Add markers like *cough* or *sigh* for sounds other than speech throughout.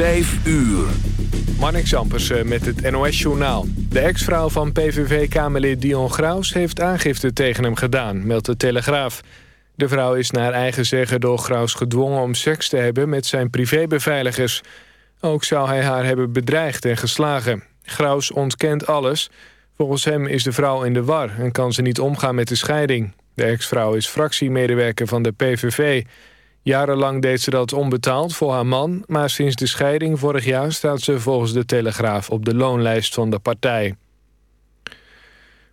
Vijf uur. Marnik Zampers eh, met het NOS-journaal. De ex-vrouw van PVV-kamerlid Dion Graus heeft aangifte tegen hem gedaan, meldt de Telegraaf. De vrouw is naar eigen zeggen door Graus gedwongen om seks te hebben met zijn privébeveiligers. Ook zou hij haar hebben bedreigd en geslagen. Graus ontkent alles. Volgens hem is de vrouw in de war en kan ze niet omgaan met de scheiding. De ex-vrouw is fractiemedewerker van de PVV... Jarenlang deed ze dat onbetaald voor haar man... maar sinds de scheiding vorig jaar staat ze volgens de Telegraaf... op de loonlijst van de partij.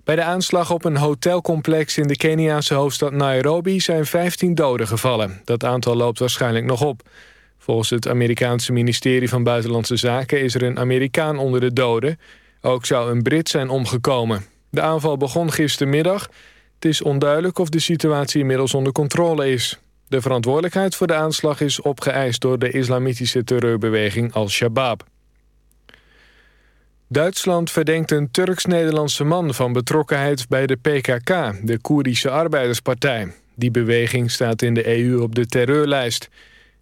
Bij de aanslag op een hotelcomplex in de Keniaanse hoofdstad Nairobi... zijn 15 doden gevallen. Dat aantal loopt waarschijnlijk nog op. Volgens het Amerikaanse ministerie van Buitenlandse Zaken... is er een Amerikaan onder de doden. Ook zou een Brit zijn omgekomen. De aanval begon gistermiddag. Het is onduidelijk of de situatie inmiddels onder controle is. De verantwoordelijkheid voor de aanslag is opgeëist door de islamitische terreurbeweging Al-Shabaab. Duitsland verdenkt een Turks-Nederlandse man van betrokkenheid bij de PKK, de Koerdische Arbeiderspartij. Die beweging staat in de EU op de terreurlijst.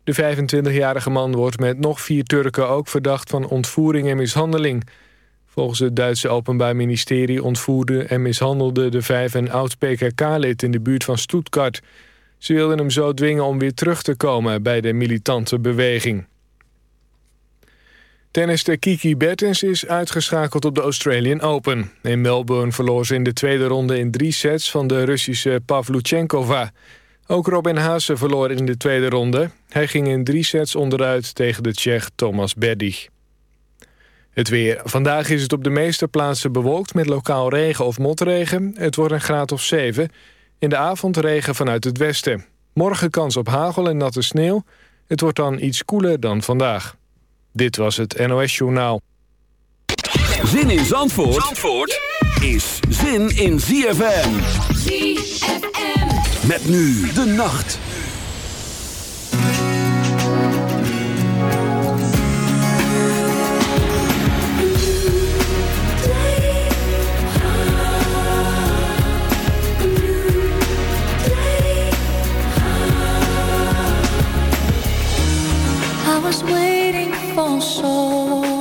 De 25-jarige man wordt met nog vier Turken ook verdacht van ontvoering en mishandeling. Volgens het Duitse Openbaar Ministerie ontvoerde en mishandelde de vijf een oud PKK-lid in de buurt van Stuttgart. Ze wilden hem zo dwingen om weer terug te komen bij de militante beweging. Tennister Kiki Bertens is uitgeschakeld op de Australian Open. In Melbourne verloor ze in de tweede ronde in drie sets van de Russische Pavluchenkova. Ook Robin Haase verloor in de tweede ronde. Hij ging in drie sets onderuit tegen de Tsjech Thomas Berdych. Het weer. Vandaag is het op de meeste plaatsen bewolkt met lokaal regen of motregen. Het wordt een graad of 7. In de avond regen vanuit het westen. Morgen kans op hagel en natte sneeuw. Het wordt dan iets koeler dan vandaag. Dit was het NOS Journaal. Zin in Zandvoort, Zandvoort is zin in ZFM. ZFM. Met nu de nacht. Was waiting for so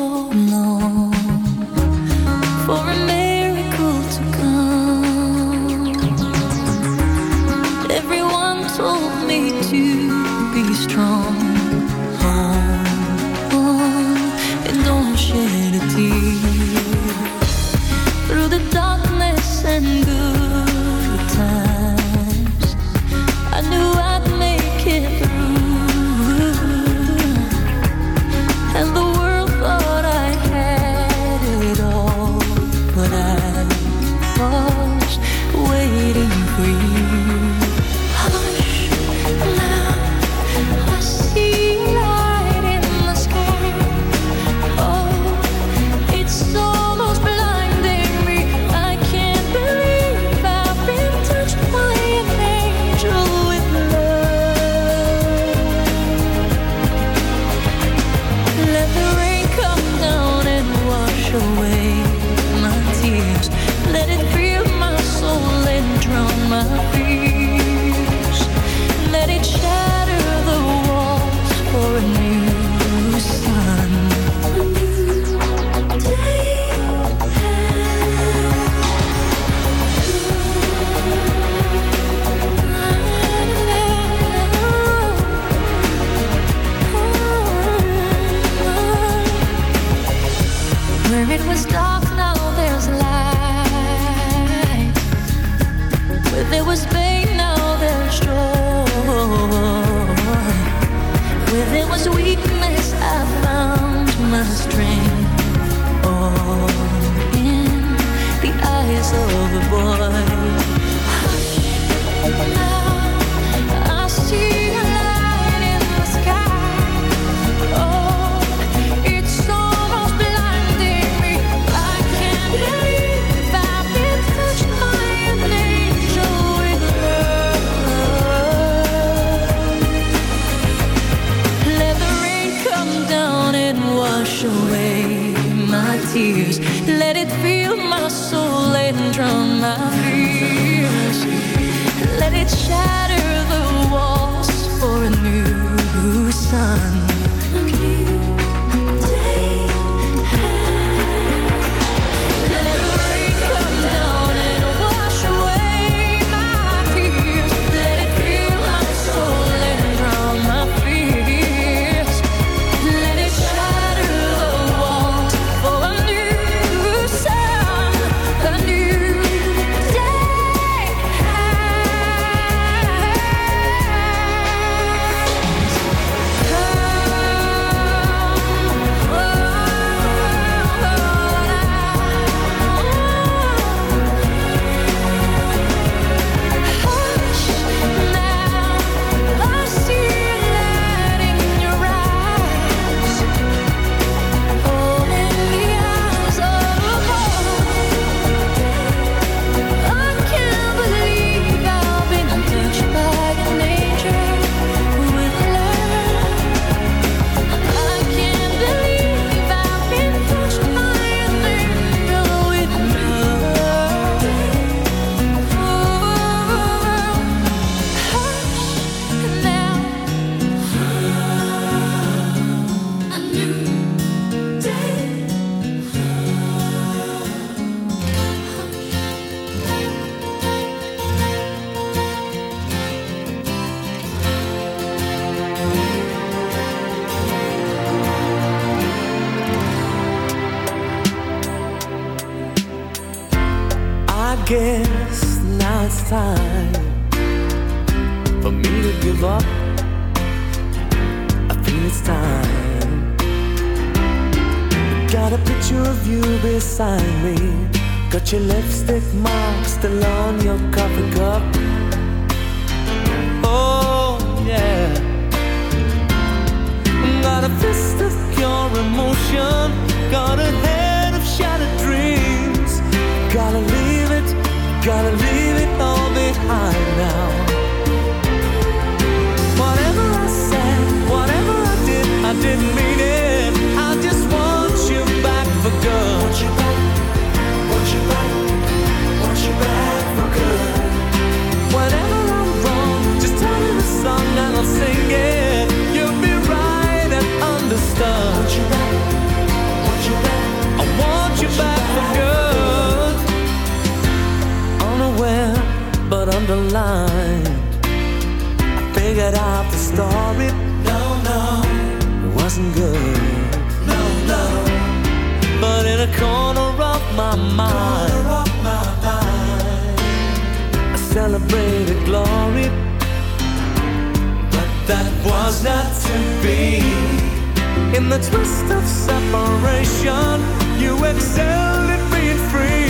to be. In the twist of separation, you excelled at being free.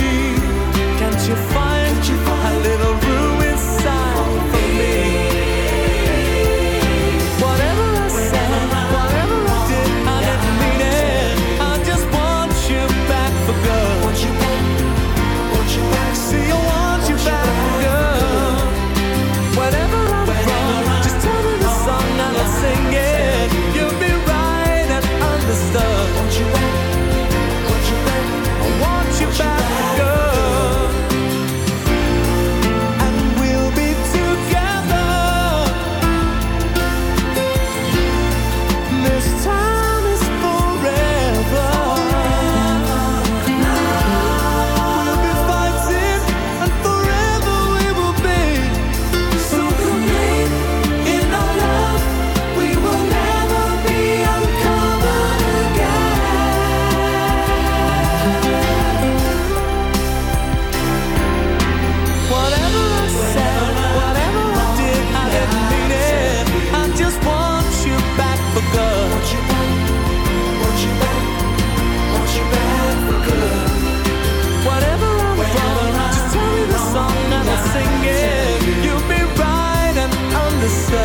singing. You'll be right and on the sun.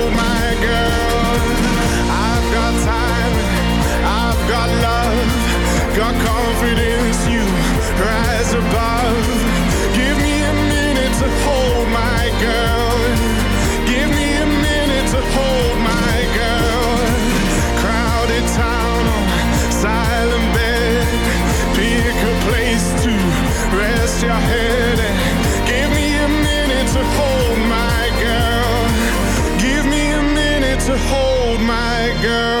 girl.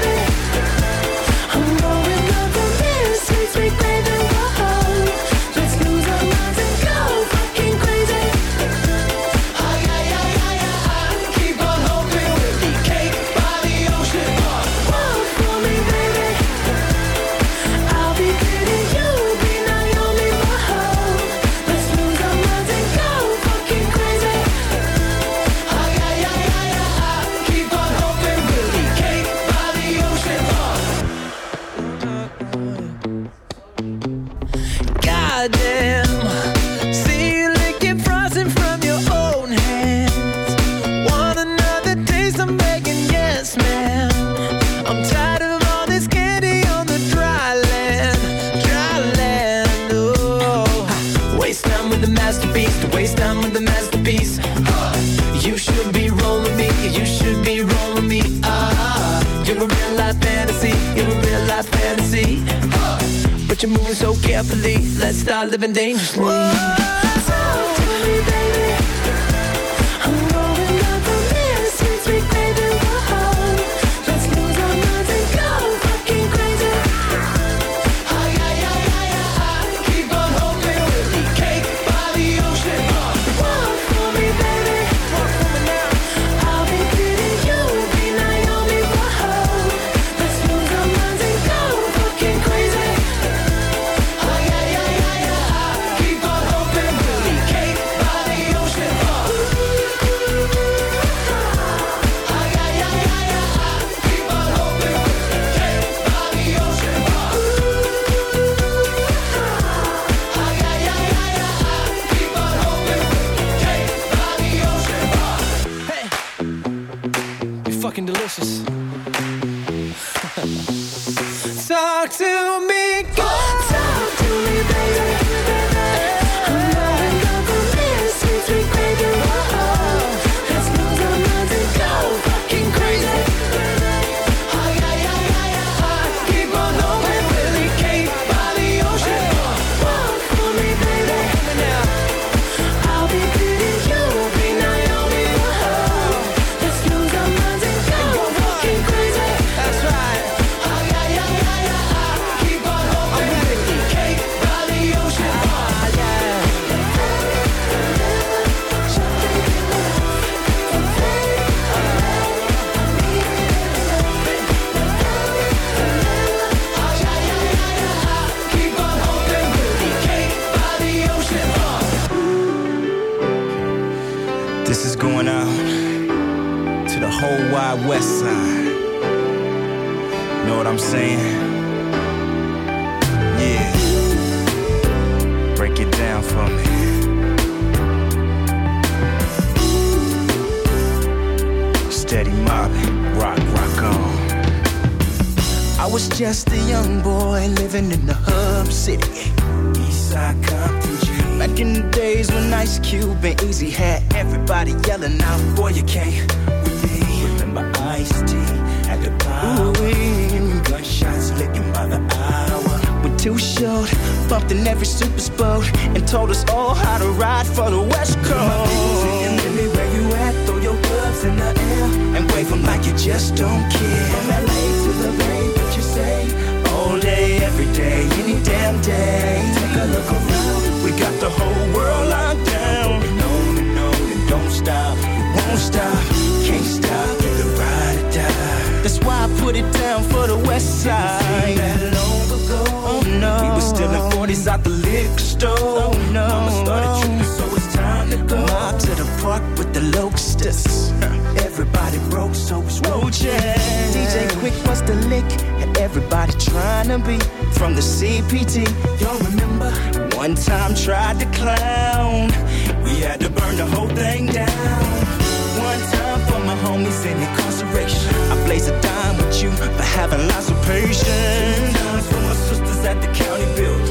Steady mobbing, rock, rock on. I was just a young boy living in the hub city. Eastside Compton G. Back in the days when Ice Cube and Eazy had everybody yelling out, Boy, you can't with me. Remember Ice T at the power. Gunshots licking by the hour. When Too Short bumped in every super boat and told us all how to ride for the West Coast. Where you at? Throw your gloves in the air and wave 'em like you just don't care. From LA to the Bay, what you say? All day, every day, any damn day. Take a look around, we got the whole world locked down. And on and on and don't stop, you won't stop, can't stop, either ride or die. That's why I put it down for the West Side. That long ago, oh no, we were still in 40s out the liquor store. Oh no, Mama started tripping, so it's time to go. Mob to the park with the locusts. *laughs* Broke, so it's roaches. DJ Quik was the lick, and everybody trying to be from the CPT. Y'all remember? One time tried to clown. We had to burn the whole thing down. One time for my homies in incarceration. I blaze a dime with you for having lots of patience. Times for my sisters at the county build.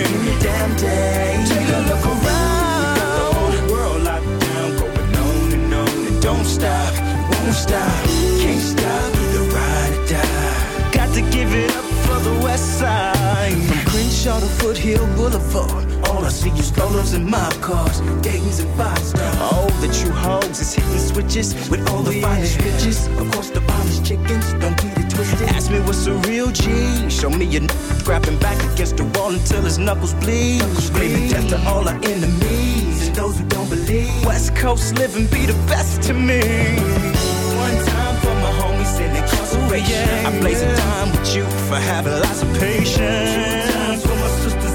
Crenshaw to Foothill Boulevard. All I see is strollers and mob cars, Dayton's and five stars. All the true hoes is hitting switches with all the finest bitches. Of course, the finest chickens, don't get it twisted. Ask me what's a real G. Show me a n- grabbing back against the wall until his knuckles bleed. Screaming death to all our enemies and those who don't believe. West Coast living be the best to me. One time for my homies in incarceration. Oh, I blaze a time with you for having lots of patience.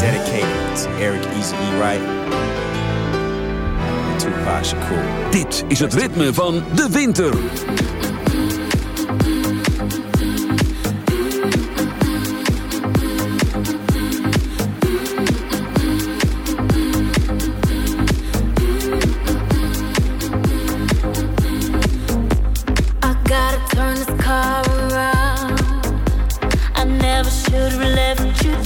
Dedicated to Eric Easy E. Dit is het ritme van de winter.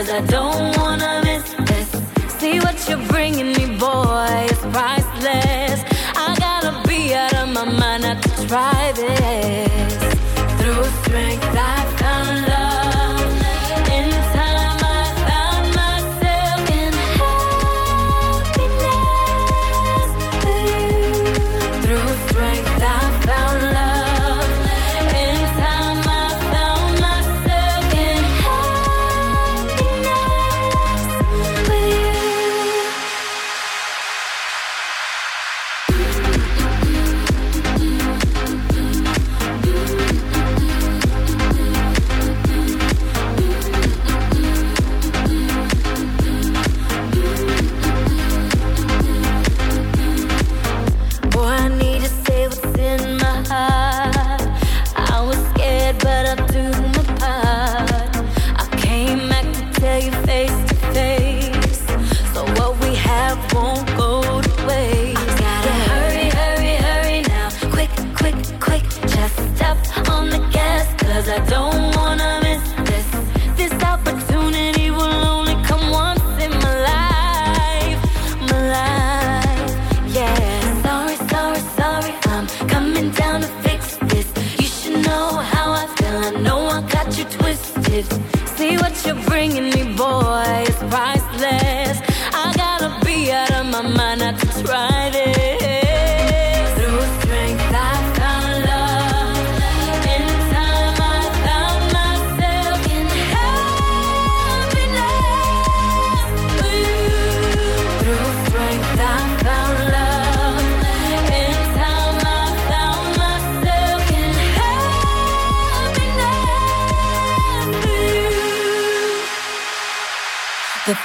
Cause I don't wanna